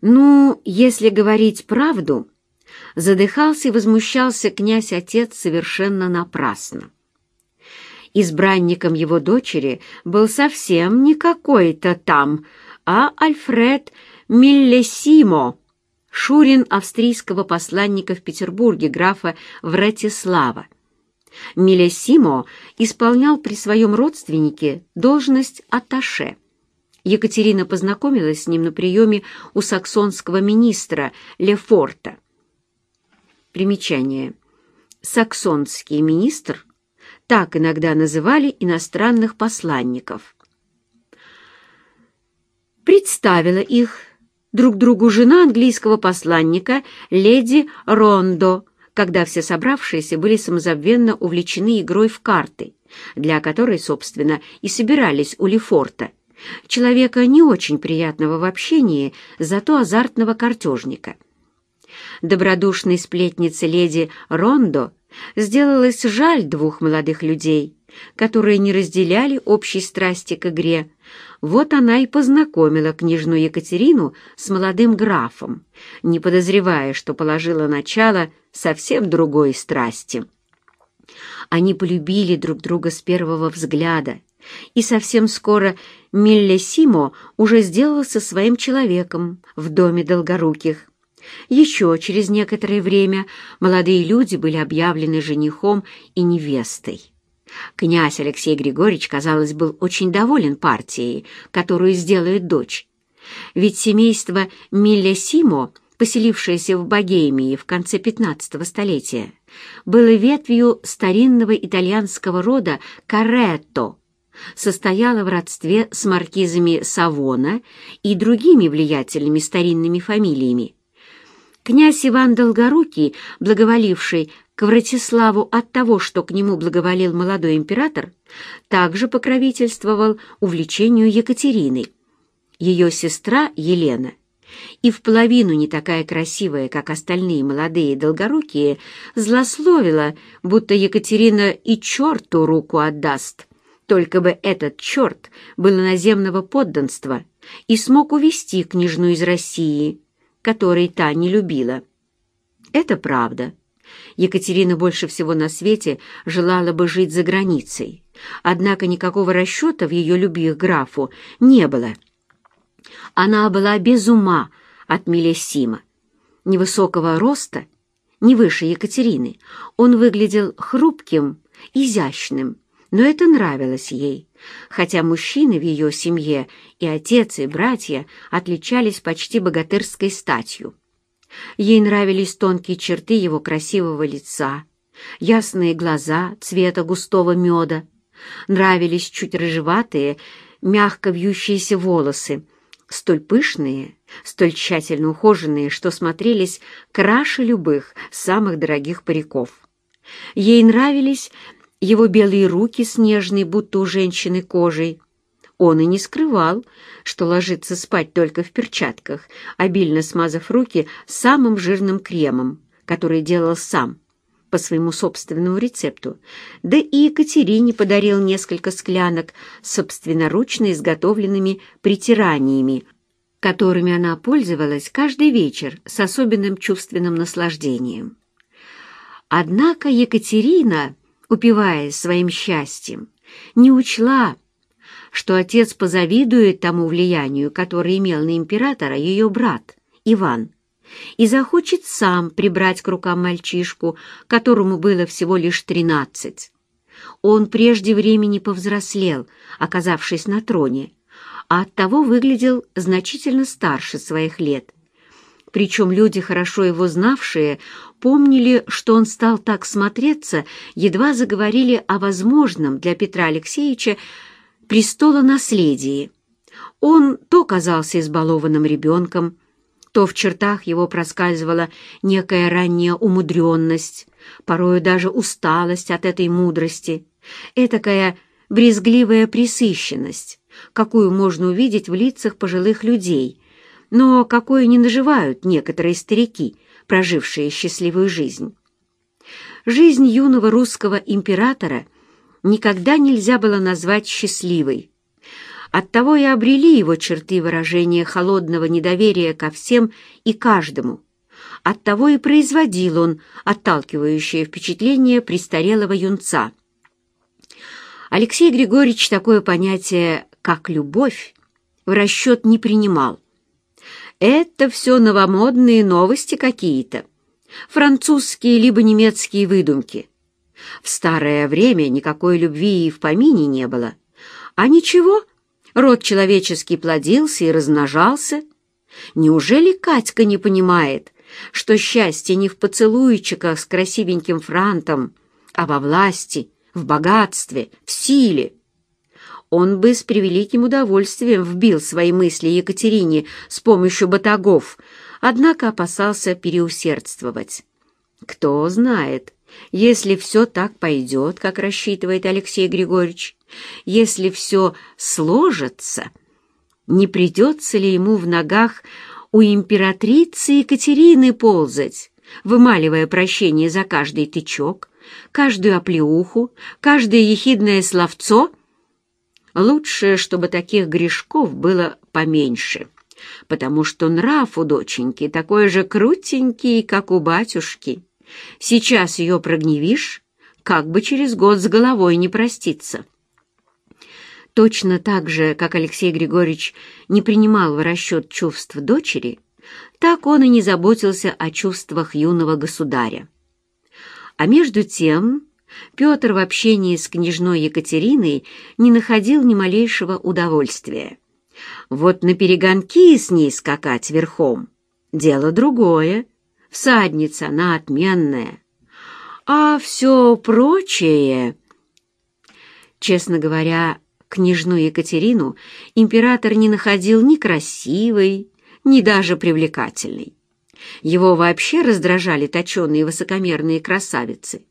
Ну, если говорить правду, задыхался и возмущался князь-отец совершенно напрасно. Избранником его дочери был совсем не какой-то там, а Альфред Миллесимо, шурин австрийского посланника в Петербурге графа Вратислава. Миллесимо исполнял при своем родственнике должность атташе. Екатерина познакомилась с ним на приеме у саксонского министра Лефорта. Примечание. Саксонский министр так иногда называли иностранных посланников. Представила их друг другу жена английского посланника леди Рондо, когда все собравшиеся были самозабвенно увлечены игрой в карты, для которой, собственно, и собирались у Лефорта, человека не очень приятного в общении, зато азартного картежника. Добродушной сплетнице леди Рондо сделалось жаль двух молодых людей, которые не разделяли общей страсти к игре. Вот она и познакомила княжну Екатерину с молодым графом, не подозревая, что положила начало совсем другой страсти. Они полюбили друг друга с первого взгляда, и совсем скоро Миллесимо уже сделался своим человеком в доме Долгоруких. Еще через некоторое время молодые люди были объявлены женихом и невестой. Князь Алексей Григорьевич, казалось, был очень доволен партией, которую сделает дочь. Ведь семейство Миллесимо, поселившееся в Богемии в конце XV столетия, было ветвью старинного итальянского рода Каретто, состояло в родстве с маркизами Савона и другими влиятельными старинными фамилиями, Князь Иван Долгорукий, благоволивший к Вратиславу от того, что к нему благоволил молодой император, также покровительствовал увлечению Екатериной. Ее сестра Елена, и в половину не такая красивая, как остальные молодые долгорукие, злословила, будто Екатерина и черту руку отдаст. Только бы этот черт был наземного подданства и смог увести княжну из России, который та не любила. Это правда. Екатерина больше всего на свете желала бы жить за границей, однако никакого расчета в ее любви к графу не было. Она была без ума от Мелесима. Невысокого роста, не выше Екатерины, он выглядел хрупким, изящным, но это нравилось ей, хотя мужчины в ее семье и отец, и братья отличались почти богатырской статью. Ей нравились тонкие черты его красивого лица, ясные глаза цвета густого меда, нравились чуть рыжеватые, мягко вьющиеся волосы, столь пышные, столь тщательно ухоженные, что смотрелись краше любых самых дорогих париков. Ей нравились его белые руки снежные, будто у женщины кожей. Он и не скрывал, что ложится спать только в перчатках, обильно смазав руки самым жирным кремом, который делал сам, по своему собственному рецепту. Да и Екатерине подарил несколько склянок собственноручно изготовленными притираниями, которыми она пользовалась каждый вечер с особенным чувственным наслаждением. Однако Екатерина упиваясь своим счастьем, не учла, что отец позавидует тому влиянию, которое имел на императора ее брат Иван, и захочет сам прибрать к рукам мальчишку, которому было всего лишь тринадцать. Он прежде времени повзрослел, оказавшись на троне, а оттого выглядел значительно старше своих лет. Причем люди, хорошо его знавшие, помнили, что он стал так смотреться, едва заговорили о возможном для Петра Алексеевича престолонаследии. Он то казался избалованным ребенком, то в чертах его проскальзывала некая ранняя умудренность, порою даже усталость от этой мудрости, этакая брезгливая присыщенность, какую можно увидеть в лицах пожилых людей, но какую не наживают некоторые старики — прожившие счастливую жизнь. Жизнь юного русского императора никогда нельзя было назвать счастливой. Оттого и обрели его черты выражения холодного недоверия ко всем и каждому. Оттого и производил он отталкивающее впечатление престарелого юнца. Алексей Григорьевич такое понятие, как «любовь», в расчет не принимал. Это все новомодные новости какие-то, французские либо немецкие выдумки. В старое время никакой любви и в помине не было. А ничего, род человеческий плодился и размножался. Неужели Катька не понимает, что счастье не в поцелуйчиках с красивеньким франтом, а во власти, в богатстве, в силе? Он бы с превеликим удовольствием вбил свои мысли Екатерине с помощью батагов, однако опасался переусердствовать. Кто знает, если все так пойдет, как рассчитывает Алексей Григорьевич, если все сложится, не придется ли ему в ногах у императрицы Екатерины ползать, вымаливая прощение за каждый тычок, каждую оплеуху, каждое ехидное словцо? Лучше, чтобы таких грешков было поменьше, потому что нрав у доченьки такой же крутенький, как у батюшки. Сейчас ее прогневишь, как бы через год с головой не проститься. Точно так же, как Алексей Григорьевич не принимал в расчет чувств дочери, так он и не заботился о чувствах юного государя. А между тем Петр в общении с княжной Екатериной не находил ни малейшего удовольствия. Вот на перегонки с ней скакать верхом — дело другое, всадница она отменная. А все прочее... Честно говоря, княжну Екатерину император не находил ни красивой, ни даже привлекательной. Его вообще раздражали точеные высокомерные красавицы.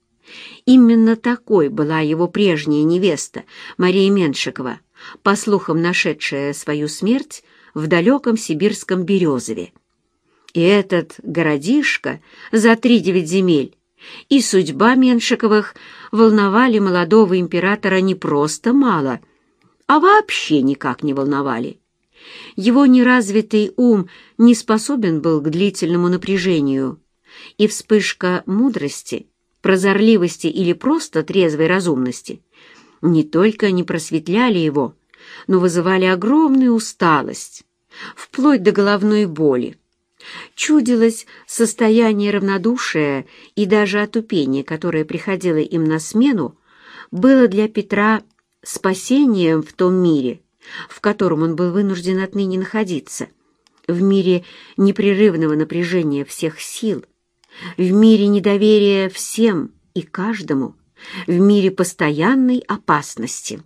Именно такой была его прежняя невеста, Мария Меншикова, по слухам нашедшая свою смерть в далеком сибирском Березове. И этот городишко за три девять земель и судьба Меншиковых волновали молодого императора не просто мало — а вообще никак не волновали. Его неразвитый ум не способен был к длительному напряжению, и вспышка мудрости, прозорливости или просто трезвой разумности не только не просветляли его, но вызывали огромную усталость, вплоть до головной боли. Чудилось состояние равнодушия и даже отупения, которое приходило им на смену, было для Петра спасением в том мире, в котором он был вынужден отныне находиться, в мире непрерывного напряжения всех сил, в мире недоверия всем и каждому, в мире постоянной опасности.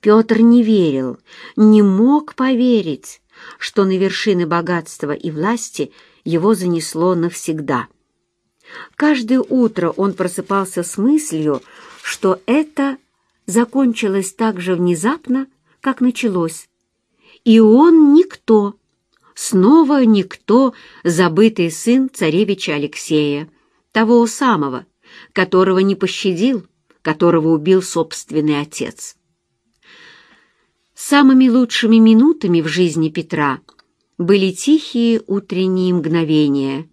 Петр не верил, не мог поверить, что на вершины богатства и власти его занесло навсегда. Каждое утро он просыпался с мыслью, что это закончилось так же внезапно, как началось. И он никто, снова никто, забытый сын царевича Алексея, того самого, которого не пощадил, которого убил собственный отец. Самыми лучшими минутами в жизни Петра были тихие утренние мгновения —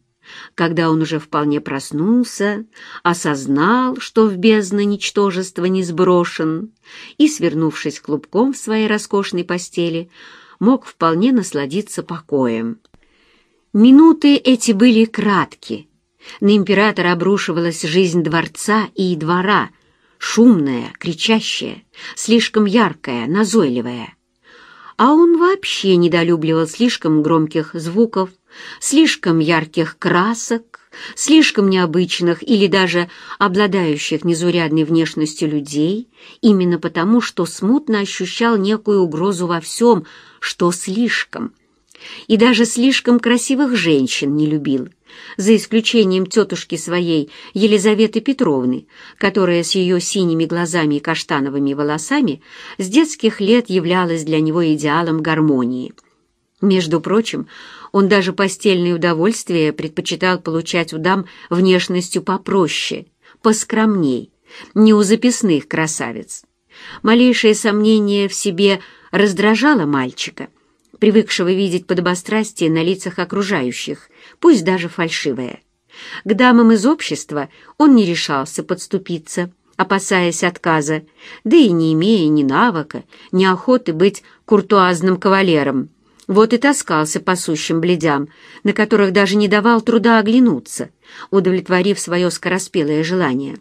когда он уже вполне проснулся, осознал, что в бездна ничтожества не сброшен, и, свернувшись клубком в своей роскошной постели, мог вполне насладиться покоем. Минуты эти были кратки. На императора обрушивалась жизнь дворца и двора, шумная, кричащая, слишком яркая, назойливая. А он вообще недолюбливал слишком громких звуков, слишком ярких красок, слишком необычных или даже обладающих незурядной внешностью людей, именно потому, что смутно ощущал некую угрозу во всем, что слишком. И даже слишком красивых женщин не любил, за исключением тетушки своей Елизаветы Петровны, которая с ее синими глазами и каштановыми волосами с детских лет являлась для него идеалом гармонии. Между прочим, он даже постельные удовольствия предпочитал получать у дам внешностью попроще, поскромней, не у записных красавиц. Малейшее сомнение в себе раздражало мальчика, привыкшего видеть подобострастие на лицах окружающих, пусть даже фальшивое. К дамам из общества он не решался подступиться, опасаясь отказа, да и не имея ни навыка, ни охоты быть куртуазным кавалером. Вот и таскался по сущим бледям, на которых даже не давал труда оглянуться, удовлетворив свое скороспелое желание.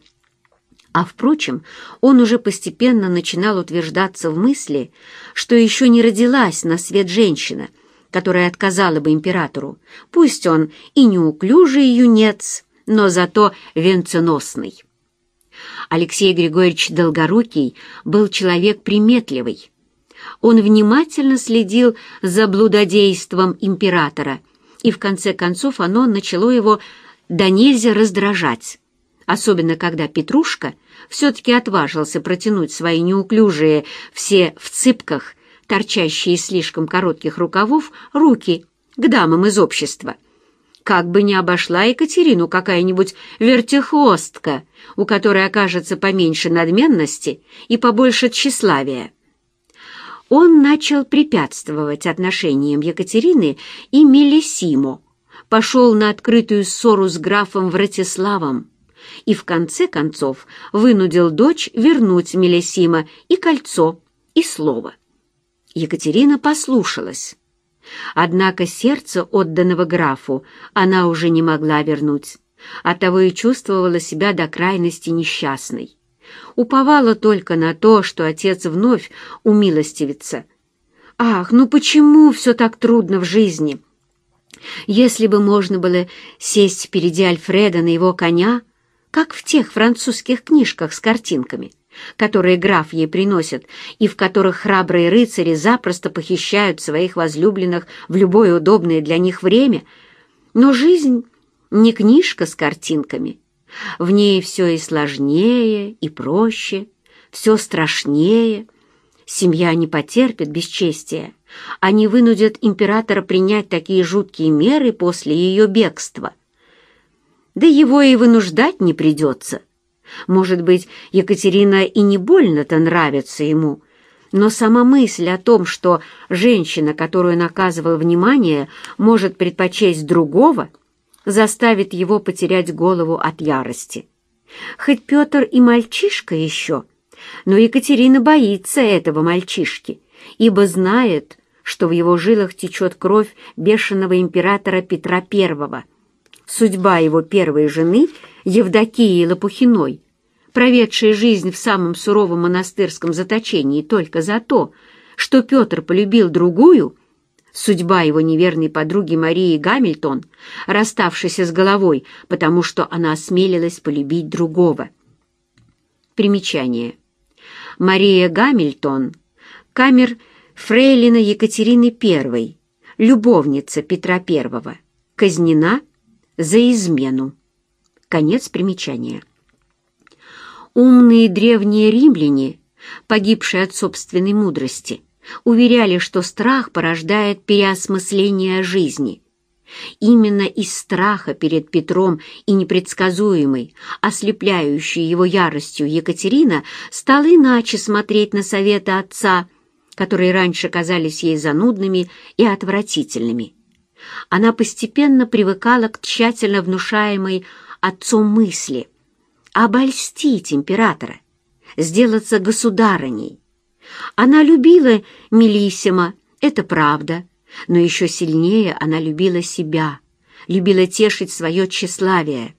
А, впрочем, он уже постепенно начинал утверждаться в мысли, что еще не родилась на свет женщина, которая отказала бы императору, пусть он и неуклюжий юнец, но зато венценосный. Алексей Григорьевич Долгорукий был человек приметливый. Он внимательно следил за блудодейством императора, и в конце концов оно начало его до нельзя раздражать особенно когда Петрушка все-таки отважился протянуть свои неуклюжие, все в цыпках, торчащие из слишком коротких рукавов, руки к дамам из общества. Как бы ни обошла Екатерину какая-нибудь вертихвостка, у которой окажется поменьше надменности и побольше тщеславия. Он начал препятствовать отношениям Екатерины и Мелисимо, пошел на открытую ссору с графом Вратиславом, и в конце концов вынудил дочь вернуть Мелисима и кольцо, и слово. Екатерина послушалась. Однако сердце отданного графу она уже не могла вернуть, оттого и чувствовала себя до крайности несчастной. Уповала только на то, что отец вновь умилостивится. Ах, ну почему все так трудно в жизни? Если бы можно было сесть впереди Альфреда на его коня, как в тех французских книжках с картинками, которые граф ей приносит и в которых храбрые рыцари запросто похищают своих возлюбленных в любое удобное для них время. Но жизнь не книжка с картинками. В ней все и сложнее, и проще, все страшнее. Семья не потерпит бесчестия. Они вынудят императора принять такие жуткие меры после ее бегства да его и вынуждать не придется. Может быть, Екатерина и не больно-то нравится ему, но сама мысль о том, что женщина, которую наказывал внимание, может предпочесть другого, заставит его потерять голову от ярости. Хоть Петр и мальчишка еще, но Екатерина боится этого мальчишки, ибо знает, что в его жилах течет кровь бешеного императора Петра Первого — судьба его первой жены, Евдокии Лопухиной, проведшей жизнь в самом суровом монастырском заточении только за то, что Петр полюбил другую, судьба его неверной подруги Марии Гамильтон, расставшейся с головой, потому что она осмелилась полюбить другого. Примечание. Мария Гамильтон, камер фрейлина Екатерины I, любовница Петра I, казнена за измену. Конец примечания. Умные древние римляне, погибшие от собственной мудрости, уверяли, что страх порождает переосмысление жизни. Именно из страха перед Петром и непредсказуемой, ослепляющей его яростью Екатерина стала иначе смотреть на советы отца, которые раньше казались ей занудными и отвратительными она постепенно привыкала к тщательно внушаемой отцом мысли обольстить императора, сделаться государыней. Она любила Мелиссима, это правда, но еще сильнее она любила себя, любила тешить свое тщеславие.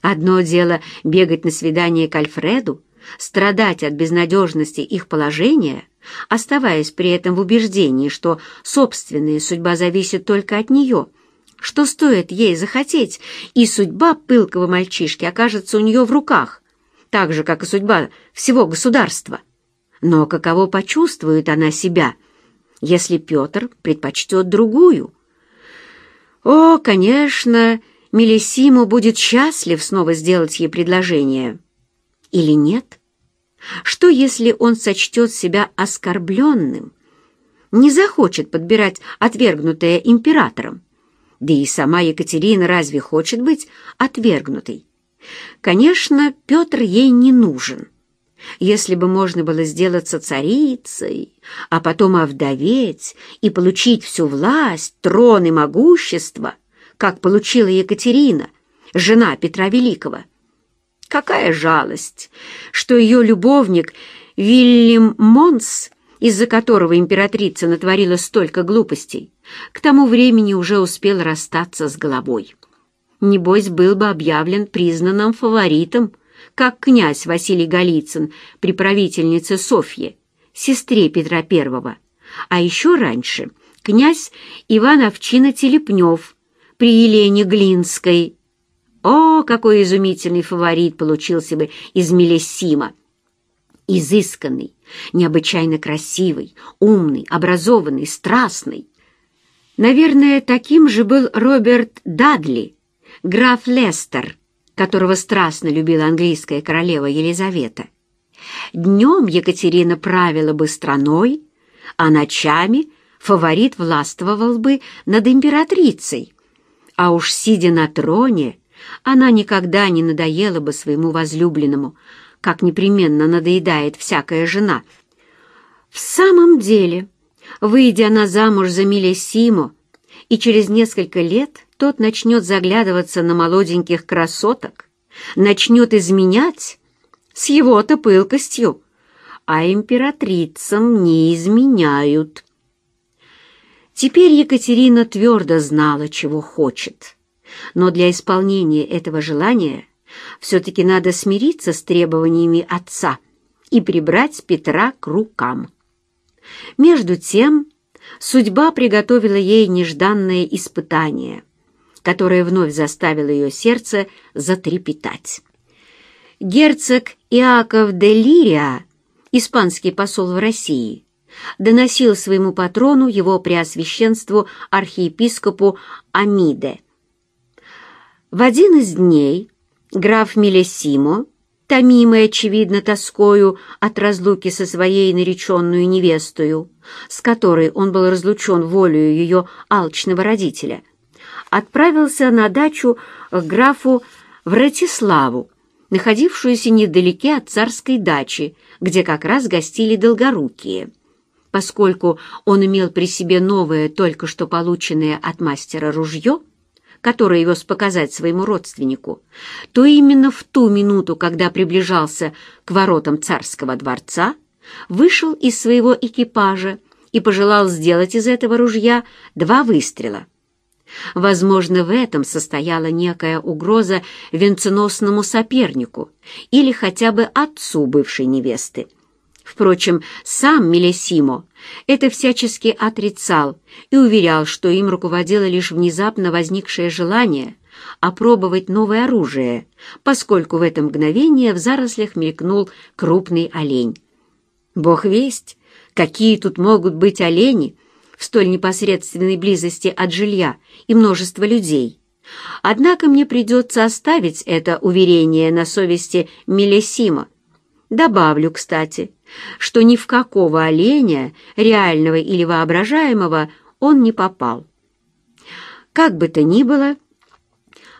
Одно дело бегать на свидание к Альфреду, страдать от безнадежности их положения — оставаясь при этом в убеждении, что собственная судьба зависит только от нее, что стоит ей захотеть, и судьба пылкого мальчишки окажется у нее в руках, так же, как и судьба всего государства. Но каково почувствует она себя, если Петр предпочтет другую? О, конечно, Мелисиму будет счастлив снова сделать ей предложение. Или нет? — что, если он сочтет себя оскорбленным, не захочет подбирать отвергнутое императором? Да и сама Екатерина разве хочет быть отвергнутой? Конечно, Петр ей не нужен. Если бы можно было сделаться царицей, а потом овдоветь и получить всю власть, трон и могущество, как получила Екатерина, жена Петра Великого. Какая жалость, что ее любовник Вильям Монс, из-за которого императрица натворила столько глупостей, к тому времени уже успел расстаться с головой. Небось, был бы объявлен признанным фаворитом, как князь Василий Голицын при правительнице Софье, сестре Петра I, а еще раньше князь Иван Овчина Телепнев при Елене Глинской. О, какой изумительный фаворит получился бы из Мелессима! Изысканный, необычайно красивый, умный, образованный, страстный. Наверное, таким же был Роберт Дадли, граф Лестер, которого страстно любила английская королева Елизавета. Днем Екатерина правила бы страной, а ночами фаворит властвовал бы над императрицей. А уж сидя на троне, она никогда не надоела бы своему возлюбленному, как непременно надоедает всякая жена. В самом деле, выйдя она замуж за Милесимо, и через несколько лет тот начнет заглядываться на молоденьких красоток, начнет изменять с его-то пылкостью, а императрицам не изменяют. Теперь Екатерина твердо знала, чего хочет, но для исполнения этого желания все-таки надо смириться с требованиями отца и прибрать Петра к рукам. Между тем, судьба приготовила ей нежданное испытание — которая вновь заставила ее сердце затрепетать. Герцог Иаков де Лирия, испанский посол в России, доносил своему патрону, его преосвященству архиепископу Амиде. В один из дней граф Мелесимо, томимый, очевидно, тоскою от разлуки со своей нареченную невестою, с которой он был разлучен волею ее алчного родителя, отправился на дачу к графу Вратиславу, находившуюся недалеке от царской дачи, где как раз гостили долгорукие. Поскольку он имел при себе новое, только что полученное от мастера ружье, которое вез показать своему родственнику, то именно в ту минуту, когда приближался к воротам царского дворца, вышел из своего экипажа и пожелал сделать из этого ружья два выстрела — Возможно, в этом состояла некая угроза венценосному сопернику или хотя бы отцу бывшей невесты. Впрочем, сам Мелесимо это всячески отрицал и уверял, что им руководило лишь внезапно возникшее желание опробовать новое оружие, поскольку в это мгновение в зарослях мелькнул крупный олень. Бог весть, какие тут могут быть олени, в столь непосредственной близости от жилья и множества людей. Однако мне придется оставить это уверение на совести Мелесима. Добавлю, кстати, что ни в какого оленя, реального или воображаемого, он не попал. Как бы то ни было,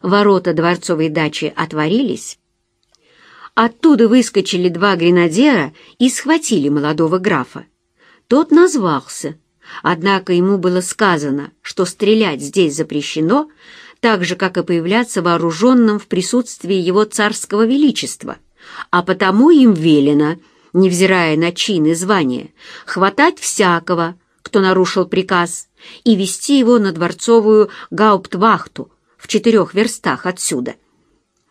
ворота дворцовой дачи отворились. Оттуда выскочили два гренадера и схватили молодого графа. Тот назвался — Однако ему было сказано, что стрелять здесь запрещено, так же, как и появляться вооруженным в присутствии его царского величества, а потому им велено, невзирая на чин и звание, хватать всякого, кто нарушил приказ, и вести его на дворцовую гауптвахту в четырех верстах отсюда.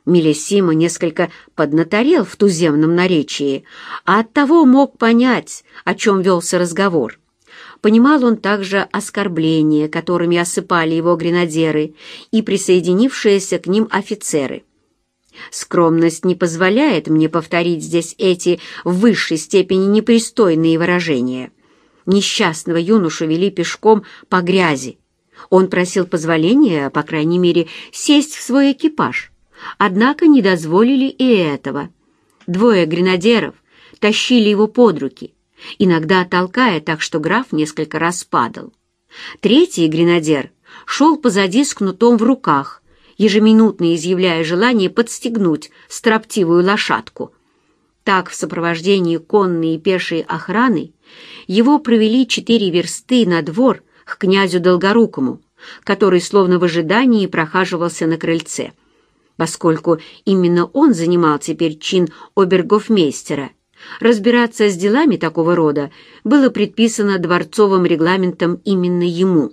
Мелесима несколько поднаторел в туземном наречии, а оттого мог понять, о чем велся разговор. Понимал он также оскорбления, которыми осыпали его гренадеры и присоединившиеся к ним офицеры. Скромность не позволяет мне повторить здесь эти в высшей степени непристойные выражения. Несчастного юношу вели пешком по грязи. Он просил позволения, по крайней мере, сесть в свой экипаж. Однако не дозволили и этого. Двое гренадеров тащили его под руки, иногда толкая так, что граф несколько раз падал. Третий гренадер шел позади с кнутом в руках, ежеминутно изъявляя желание подстегнуть строптивую лошадку. Так, в сопровождении конной и пешей охраны, его провели четыре версты на двор к князю Долгорукому, который словно в ожидании прохаживался на крыльце, поскольку именно он занимал теперь чин обергофмейстера. Разбираться с делами такого рода было предписано дворцовым регламентом именно ему.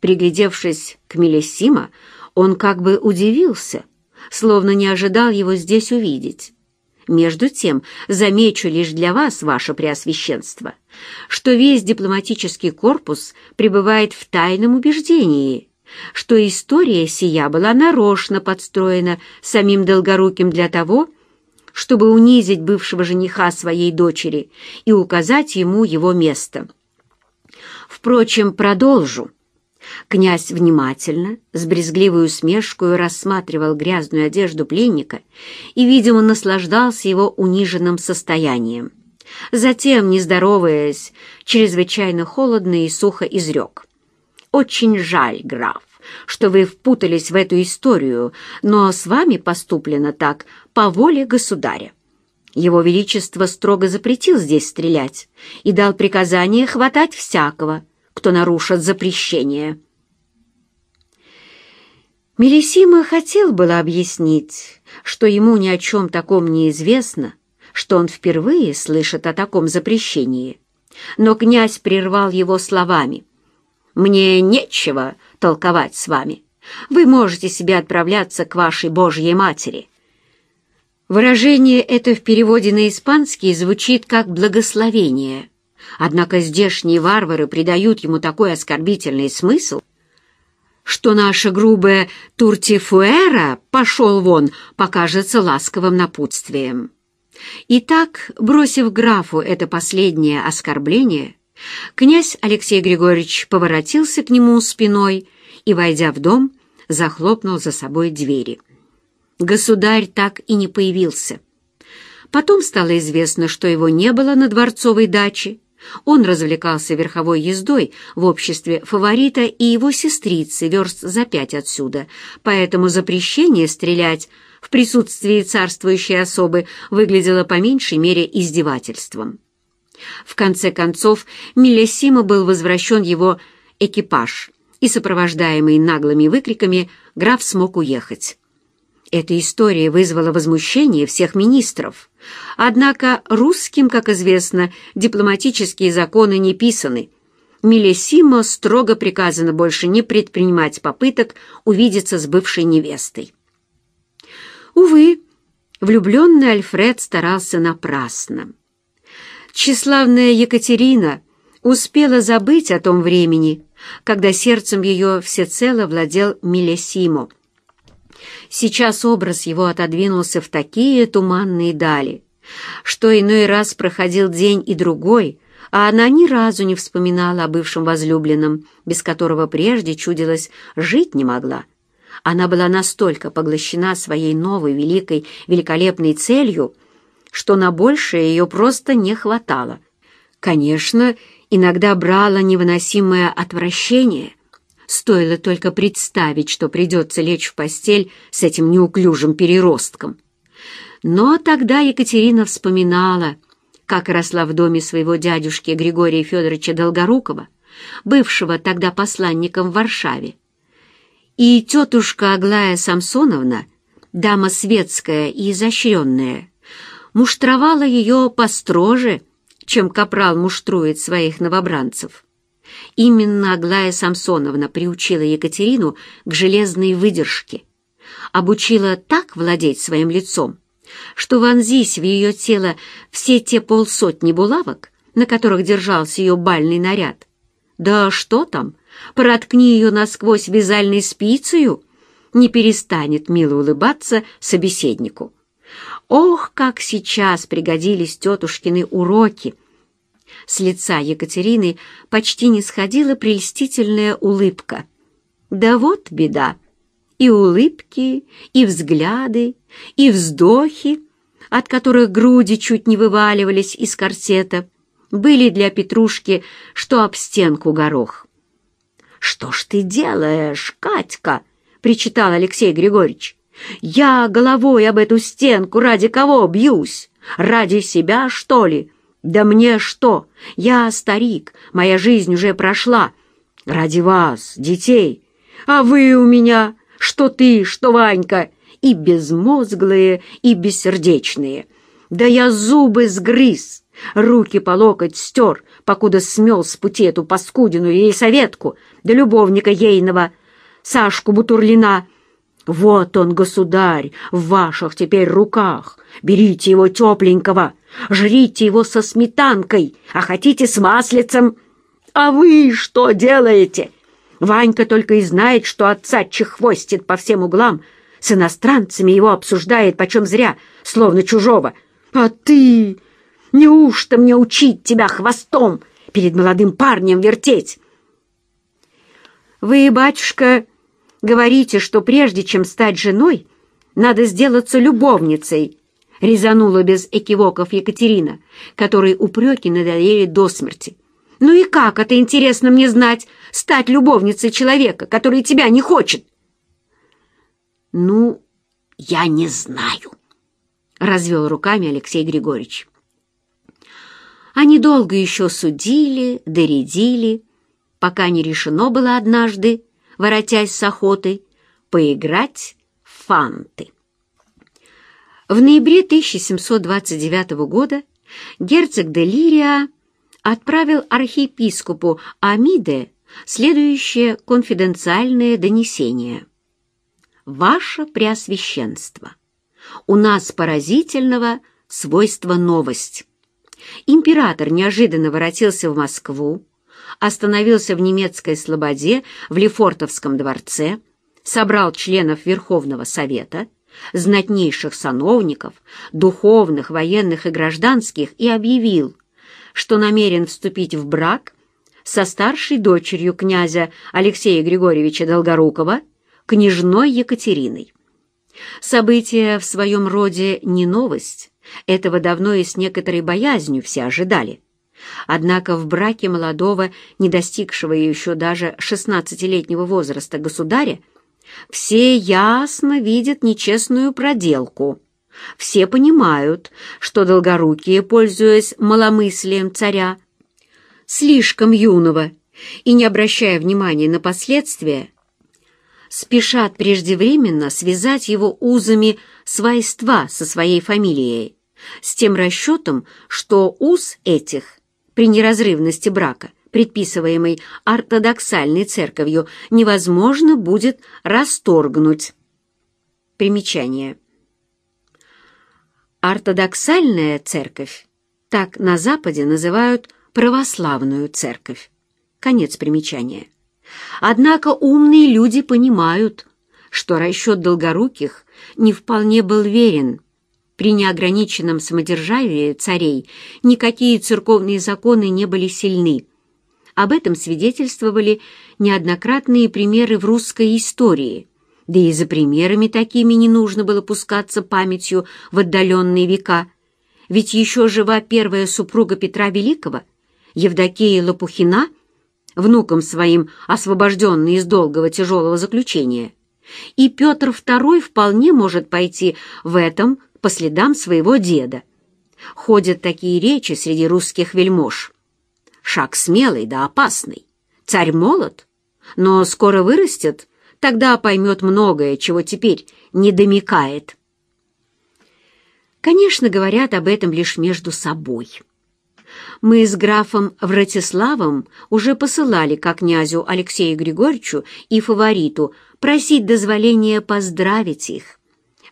Приглядевшись к Мелисима, он как бы удивился, словно не ожидал его здесь увидеть. Между тем, замечу лишь для вас, ваше преосвященство, что весь дипломатический корпус пребывает в тайном убеждении, что история сия была нарочно подстроена самим Долгоруким для того, чтобы унизить бывшего жениха своей дочери и указать ему его место. Впрочем, продолжу. Князь внимательно, с брезгливой усмешкой рассматривал грязную одежду пленника и, видимо, наслаждался его униженным состоянием. Затем, не здороваясь, чрезвычайно холодно и сухо изрек. «Очень жаль, граф, что вы впутались в эту историю, но с вами поступлено так по воле государя. Его Величество строго запретил здесь стрелять и дал приказание хватать всякого, кто нарушит запрещение. Мелисима хотел было объяснить, что ему ни о чем таком не известно, что он впервые слышит о таком запрещении. Но князь прервал его словами. «Мне нечего толковать с вами. Вы можете себе отправляться к вашей Божьей Матери». Выражение это в переводе на испанский звучит как «благословение». Однако здешние варвары придают ему такой оскорбительный смысл, что наша грубая туртифуэра «пошел вон» покажется ласковым напутствием. Итак, бросив графу это последнее оскорбление, князь Алексей Григорьевич поворотился к нему спиной и, войдя в дом, захлопнул за собой двери. Государь так и не появился. Потом стало известно, что его не было на дворцовой даче, он развлекался верховой ездой в обществе фаворита и его сестрицы верст за пять отсюда, поэтому запрещение стрелять в присутствии царствующей особы выглядело по меньшей мере издевательством. В конце концов, Милесима был возвращен его экипаж, и, сопровождаемый наглыми выкриками, граф смог уехать. Эта история вызвала возмущение всех министров. Однако русским, как известно, дипломатические законы не писаны. Милесимо строго приказано больше не предпринимать попыток увидеться с бывшей невестой. Увы, влюбленный Альфред старался напрасно. Тщеславная Екатерина успела забыть о том времени, когда сердцем ее всецело владел Милесимо. Сейчас образ его отодвинулся в такие туманные дали, что иной раз проходил день и другой, а она ни разу не вспоминала о бывшем возлюбленном, без которого прежде, чудилось, жить не могла. Она была настолько поглощена своей новой великой, великолепной целью, что на большее ее просто не хватало. Конечно, иногда брало невыносимое отвращение, Стоило только представить, что придется лечь в постель с этим неуклюжим переростком. Но тогда Екатерина вспоминала, как росла в доме своего дядюшки Григория Федоровича Долгорукова, бывшего тогда посланником в Варшаве. И тетушка Аглая Самсоновна, дама светская и изощренная, муштровала ее построже, чем капрал муштрует своих новобранцев. Именно Аглая Самсоновна приучила Екатерину к железной выдержке, обучила так владеть своим лицом, что вонзись в ее тело все те полсотни булавок, на которых держался ее бальный наряд. Да что там, проткни ее насквозь вязальной спицею, не перестанет мило улыбаться собеседнику. Ох, как сейчас пригодились тетушкины уроки! С лица Екатерины почти не сходила прельстительная улыбка. Да вот беда. И улыбки, и взгляды, и вздохи, от которых груди чуть не вываливались из корсета, были для Петрушки, что об стенку горох. «Что ж ты делаешь, Катька?» — причитал Алексей Григорьевич. «Я головой об эту стенку ради кого бьюсь? Ради себя, что ли? Да мне что? Я старик, моя жизнь уже прошла. Ради вас, детей. А вы у меня, что ты, что Ванька, и безмозглые, и бессердечные. Да я зубы сгрыз, руки по локоть стер, покуда смел с пути эту паскудину Елисаветку, да любовника ейного, Сашку Бутурлина. Вот он, государь, в ваших теперь руках. Берите его тепленького, жрите его со сметанкой, а хотите с маслицем. А вы что делаете? Ванька только и знает, что отца чехвостит по всем углам, с иностранцами его обсуждает почем зря, словно чужого. А ты... Неужто мне учить тебя хвостом перед молодым парнем вертеть? Вы, батюшка, говорите, что прежде чем стать женой, надо сделаться любовницей, резанула без экивоков Екатерина, которой упреки надоели до смерти. «Ну и как это, интересно мне знать, стать любовницей человека, который тебя не хочет?» «Ну, я не знаю», — развел руками Алексей Григорьевич. Они долго еще судили, доредили, пока не решено было однажды, воротясь с охоты, поиграть в фанты. В ноябре 1729 года герцог де Лирия отправил архиепископу Амиде следующее конфиденциальное донесение. «Ваше Преосвященство, у нас поразительного свойства новость. Император неожиданно воротился в Москву, остановился в немецкой слободе в Лефортовском дворце, собрал членов Верховного Совета, знатнейших сановников, духовных, военных и гражданских и объявил, что намерен вступить в брак со старшей дочерью князя Алексея Григорьевича Долгорукова, княжной Екатериной. Событие в своем роде не новость, этого давно и с некоторой боязнью все ожидали. Однако в браке молодого, не достигшего еще даже шестнадцатилетнего возраста государя, все ясно видят нечестную проделку. Все понимают, что долгорукие, пользуясь маломыслием царя, слишком юного и не обращая внимания на последствия, спешат преждевременно связать его узами свойства со своей фамилией, с тем расчетом, что уз этих при неразрывности брака, предписываемый ортодоксальной церковью, невозможно будет расторгнуть. Примечание. Ортодоксальная церковь, так на Западе называют православную церковь. Конец примечания. Однако умные люди понимают, что расчет долгоруких не вполне был верен. При неограниченном самодержавии царей никакие церковные законы не были сильны. Об этом свидетельствовали неоднократные примеры в русской истории – да и за примерами такими не нужно было пускаться памятью в отдаленные века, ведь еще жива первая супруга Петра Великого, Евдокия Лопухина, внуком своим освобожденный из долгого тяжелого заключения, и Петр II вполне может пойти в этом по следам своего деда. Ходят такие речи среди русских вельмож. Шаг смелый да опасный. Царь молод, но скоро вырастет, Тогда поймет многое, чего теперь не домикает. Конечно, говорят об этом лишь между собой. Мы с графом Вратиславом уже посылали к князю Алексею Григорьевичу и фавориту просить дозволения поздравить их.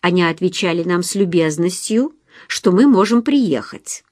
Они отвечали нам с любезностью, что мы можем приехать.